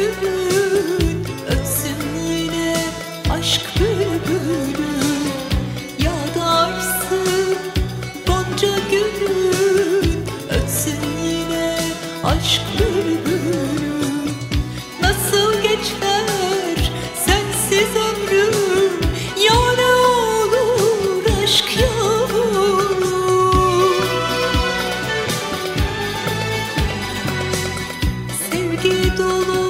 bülbül yine aşk bülbülü. Yağdarsın gonca gülün ötsün yine aşk bülbülü. Nasıl geçer sensiz ömrüm ya ne olur aşk yavrum. Sevgi dolu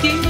thinking